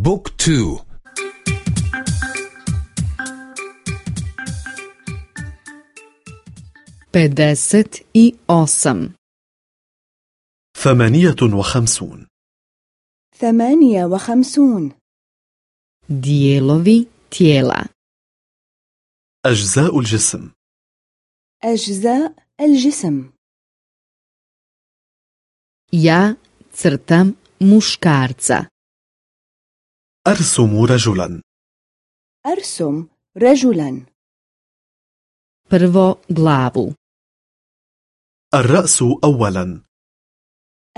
بوك تو. pedeset i osam ثمانية وخمسون. ثمانية وخمسون. dijelovi tijela أجزاء الجسم. أجزاء الجسم. ja crtam muškarca أرسم رجلا. أرسم رجلا. Prvo glavu. الرأس أولا.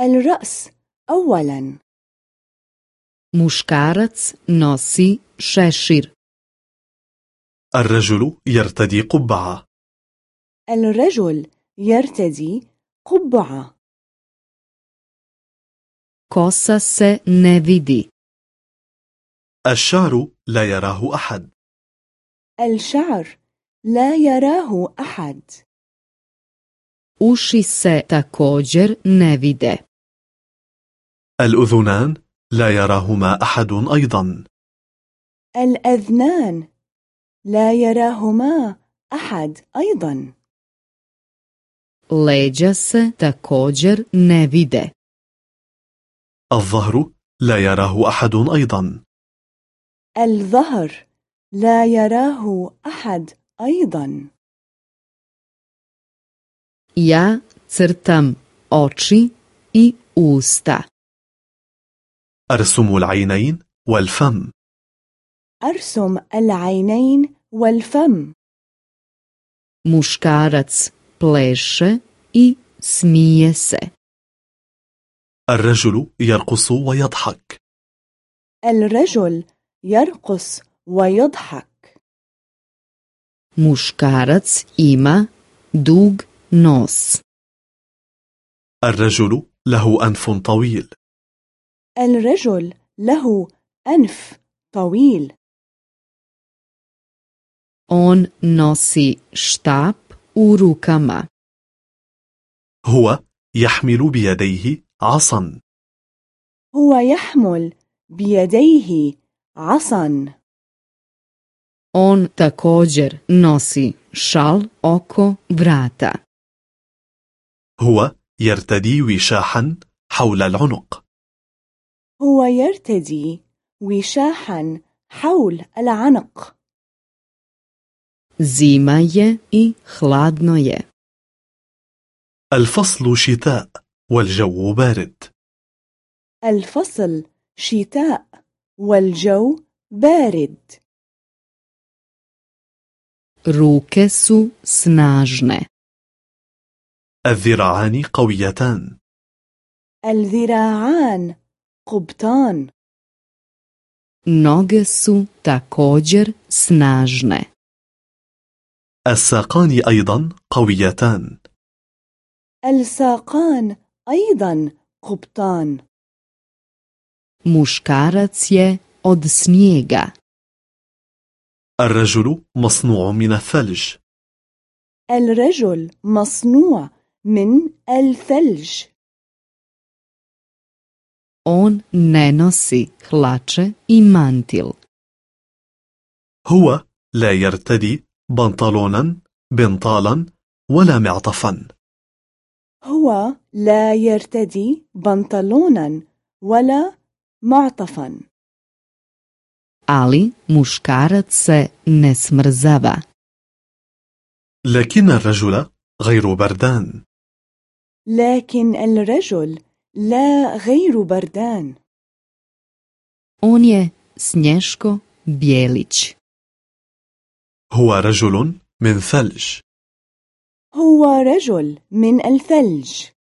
الرأس أولا. Muškarac nosi šešir. الرجل يرتدي قبعة. الرجل يرتدي قبعة. Kosa se ne vidi. الشعر لا يراه أحد. الشعر لا يراه أحد. Uši se također ne vide. الأذنان لا يراهما أحد أيضا. الأذنان لا يراهما أحد أيضا. Leđa se također ne vide. الظهر لا يراه أحد أيضا. الظهر لا يراه أحد أيضا. Ja crtam oči i usta. أرسم العينين والفم. أرسم العينين والفم. Muškarac pleše i smije se. الرجل يرقص ويضحك. الرجل يرقص ويضحك. muškarac ima dug nos الرجل له أنف طويل. الرجل له أنف طويل. on nosi štap u rukama هو يحمل بيديه عصا. هو يحمل بيديه عصا. On također nosi šal oko vrata. هو يرتدي وشاحا حول العنق. هو يرتدي وشاحا حول العنق. Zima je i hladno je. الفصل شتاء والجو بارد. الفصل شتاء والجو بارد. ruke su snažne الذراعان قويتان. الذراعان قبطان. noge su također snažne الساقان أيضا قويتان. الساقان أيضا قبطان. Muškarac je od snijega. الرجل مصنوع من الثلج. الرجل مصنوع من الثلج. On ne nosi hlače i mantil. هو لا يرتدي بنطلونا بنطالا ولا معطفا. هو لا يرتدي بنطلونا ولا معطفا. Ali muškarac se ne smrzava. لكن الرجل غير بردان. لكن الرجل لا غير بردان. On je Snješko Bijelić هو رجل من ثلج. هو رجل من الثلج.